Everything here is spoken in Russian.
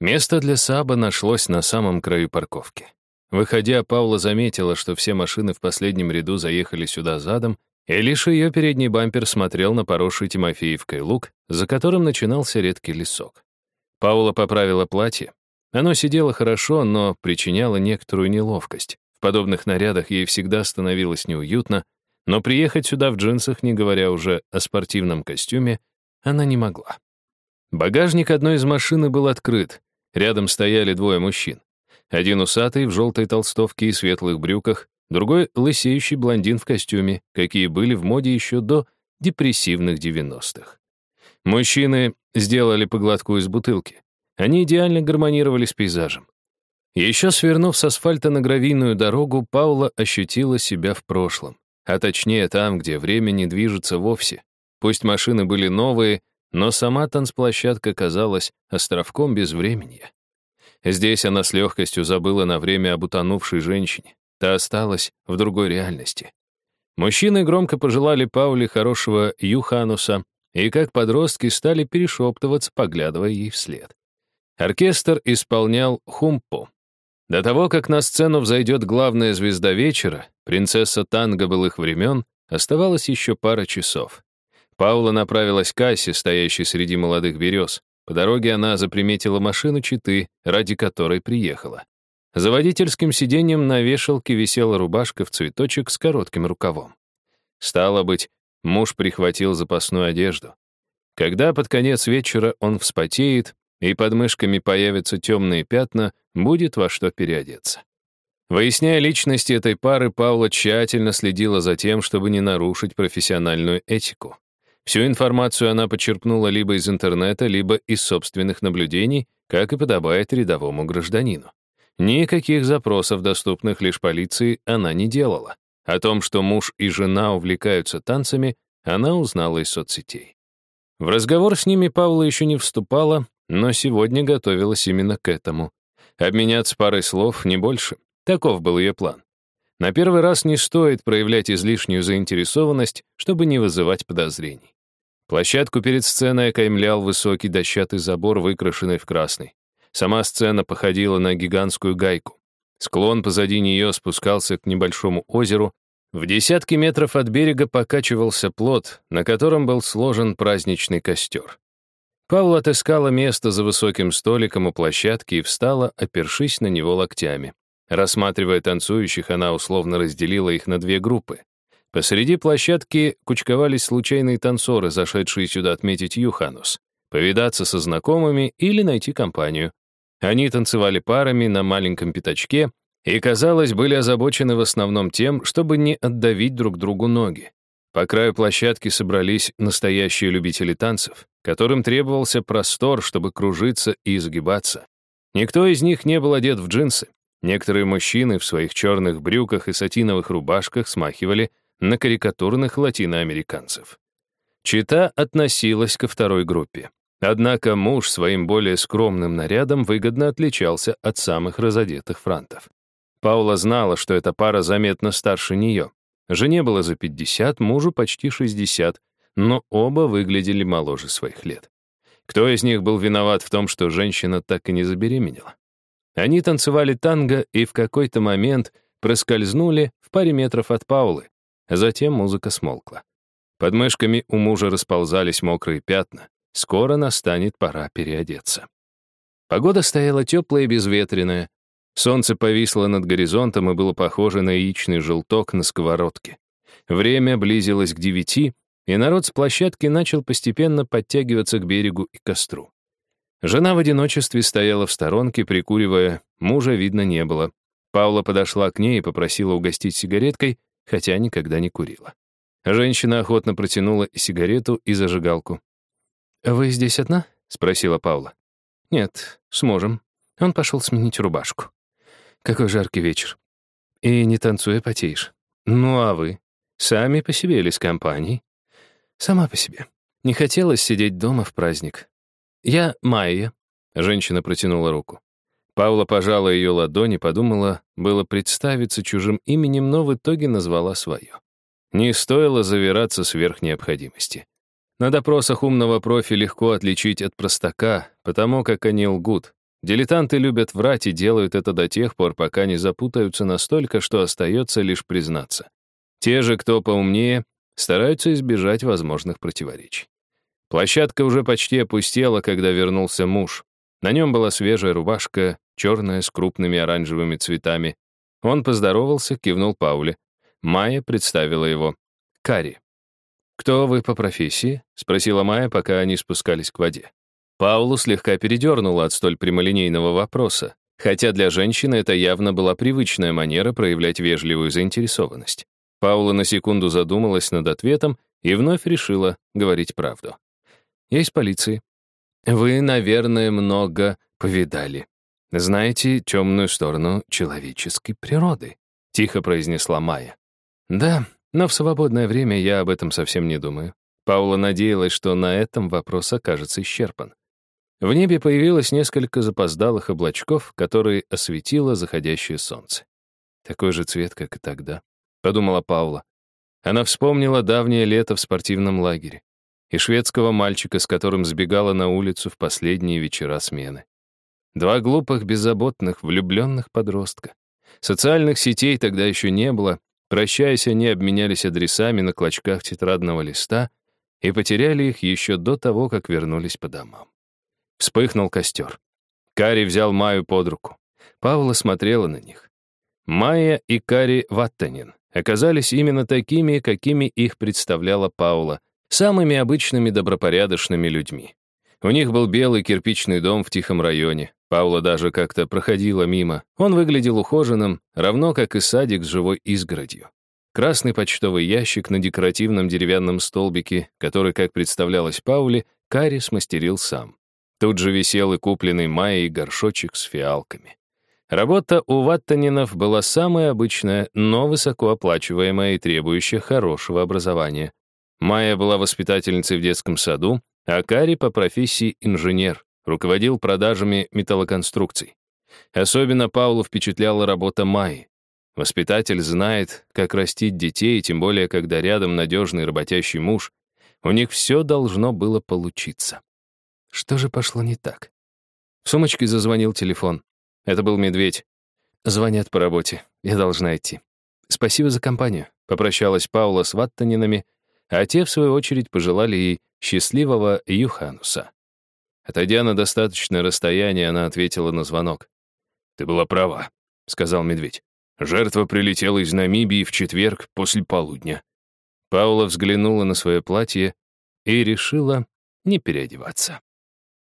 Место для Саба нашлось на самом краю парковки. Выходя, Паула заметила, что все машины в последнем ряду заехали сюда задом, и лишь ее передний бампер смотрел на поросший Тимофеевкой луг, за которым начинался редкий лесок. Паула поправила платье. Оно сидело хорошо, но причиняло некоторую неловкость. В подобных нарядах ей всегда становилось неуютно, но приехать сюда в джинсах, не говоря уже о спортивном костюме, она не могла. Багажник одной из машины был открыт. Рядом стояли двое мужчин. Один усатый в желтой толстовке и светлых брюках, другой — лысеющий блондин в костюме, какие были в моде еще до депрессивных 90-х. Мужчины сделали по глотку из бутылки. Они идеально гармонировали с пейзажем. Еще свернув с асфальта на гравийную дорогу, Паула ощутила себя в прошлом, а точнее там, где время не движется вовсе. Пусть машины были новые, но сама танцплощадка казалась островком безвременья. Здесь она с легкостью забыла на время об утонувшей женщине. Та осталась в другой реальности. Мужчины громко пожелали Пауле хорошего Юхануса и, как подростки, стали перешептываться, поглядывая ей вслед. Оркестр исполнял хумпо. До того, как на сцену взойдет главная звезда вечера, принцесса танго былых времен, оставалось еще пара часов. Паула направилась к кассе, стоящей среди молодых берез. По дороге она заприметила машину Читы, ради которой приехала. За водительским сиденьем на вешалке висела рубашка в цветочек с коротким рукавом. Стало быть, муж прихватил запасную одежду. Когда под конец вечера он вспотеет, и под мышками появятся темные пятна, будет во что переодеться. Выясняя личности этой пары, Паула тщательно следила за тем, чтобы не нарушить профессиональную этику. Всю информацию она почерпнула либо из интернета, либо из собственных наблюдений, как и подобает рядовому гражданину. Никаких запросов, доступных лишь полиции, она не делала. О том, что муж и жена увлекаются танцами, она узнала из соцсетей. В разговор с ними Павла еще не вступала, но сегодня готовилась именно к этому. Обменяться парой слов, не больше. Таков был ее план. На первый раз не стоит проявлять излишнюю заинтересованность, чтобы не вызывать подозрений. Площадку перед сценой окаймлял высокий дощатый забор, выкрашенный в красный. Сама сцена походила на гигантскую гайку. Склон позади нее спускался к небольшому озеру. В десятки метров от берега покачивался плот, на котором был сложен праздничный костер. Павла отыскала место за высоким столиком у площадки и встала, опершись на него локтями. Рассматривая танцующих, она условно разделила их на две группы. Посреди площадки кучковались случайные танцоры, зашедшие сюда отметить Юханус, повидаться со знакомыми или найти компанию. Они танцевали парами на маленьком пятачке и, казалось, были озабочены в основном тем, чтобы не отдавить друг другу ноги. По краю площадки собрались настоящие любители танцев, которым требовался простор, чтобы кружиться и изгибаться. Никто из них не был одет в джинсы. Некоторые мужчины в своих черных брюках и сатиновых рубашках смахивали на карикатурных латиноамериканцев. Чита относилась ко второй группе. Однако муж своим более скромным нарядом выгодно отличался от самых разодетых франтов. Паула знала, что эта пара заметно старше нее. Жене было за 50, мужу почти 60, но оба выглядели моложе своих лет. Кто из них был виноват в том, что женщина так и не забеременела? Они танцевали танго и в какой-то момент проскользнули в паре метров от Паулы. Затем музыка смолкла. Под мышками у мужа расползались мокрые пятна. Скоро настанет пора переодеться. Погода стояла теплая и безветренная, Солнце повисло над горизонтом и было похоже на яичный желток на сковородке. Время близилось к девяти, и народ с площадки начал постепенно подтягиваться к берегу и костру. Жена в одиночестве стояла в сторонке, прикуривая, мужа видно не было. Паула подошла к ней и попросила угостить сигареткой, хотя никогда не курила. Женщина охотно протянула сигарету и зажигалку. «Вы здесь одна?» — спросила Паула. «Нет, с мужем. Он пошел сменить рубашку». Какой жаркий вечер. И не танцуя потеешь. Ну а вы? Сами по себе или с компанией? Сама по себе. Не хотелось сидеть дома в праздник. Я Майя. Женщина протянула руку. Паула пожала ее ладони, подумала, было представиться чужим именем, но в итоге назвала свое. Не стоило завираться сверх необходимости. На допросах умного профи легко отличить от простака, потому как они лгут. Дилетанты любят врать и делают это до тех пор, пока не запутаются настолько, что остается лишь признаться. Те же, кто поумнее, стараются избежать возможных противоречий. Площадка уже почти опустела, когда вернулся муж. На нем была свежая рубашка, черная, с крупными оранжевыми цветами. Он поздоровался, кивнул Пауле. Майя представила его. Кари. «Кто вы по профессии?» — спросила Майя, пока они спускались к воде. Паулу слегка передернуло от столь прямолинейного вопроса, хотя для женщины это явно была привычная манера проявлять вежливую заинтересованность. Паула на секунду задумалась над ответом и вновь решила говорить правду. «Я из полиции. Вы, наверное, много повидали. Знаете темную сторону человеческой природы», — тихо произнесла Майя. «Да, но в свободное время я об этом совсем не думаю». Паула надеялась, что на этом вопрос окажется исчерпан. В небе появилось несколько запоздалых облачков, которые осветило заходящее солнце. Такой же цвет, как и тогда, — подумала Паула. Она вспомнила давнее лето в спортивном лагере и шведского мальчика, с которым сбегала на улицу в последние вечера смены. Два глупых, беззаботных, влюбленных подростка. Социальных сетей тогда еще не было. Прощаясь, они обменялись адресами на клочках тетрадного листа и потеряли их еще до того, как вернулись по домам. Вспыхнул костер. Кари взял Маю под руку. Паула смотрела на них. Майя и Кари Ваттанин оказались именно такими, какими их представляла Паула, самыми обычными добропорядочными людьми. У них был белый кирпичный дом в тихом районе. Паула даже как-то проходила мимо. Он выглядел ухоженным, равно как и садик с живой изгородью. Красный почтовый ящик на декоративном деревянном столбике, который, как представлялось Пауле, Кари смастерил сам. Тут же висел и купленный Майей горшочек с фиалками. Работа у Ваттанинов была самая обычная, но высокооплачиваемая и требующая хорошего образования. Майя была воспитательницей в детском саду, а Кари по профессии инженер, руководил продажами металлоконструкций. Особенно Паулу впечатляла работа Майи. Воспитатель знает, как растить детей, тем более, когда рядом надежный работящий муж. У них все должно было получиться. Что же пошло не так? В сумочке зазвонил телефон. Это был медведь. Звонят по работе. Я должна идти. Спасибо за компанию. Попрощалась Паула с Ваттанинами, а те, в свою очередь, пожелали ей счастливого Юхануса. Отойдя на достаточное расстояние, она ответила на звонок. «Ты была права», — сказал медведь. «Жертва прилетела из Намибии в четверг после полудня». Паула взглянула на свое платье и решила не переодеваться.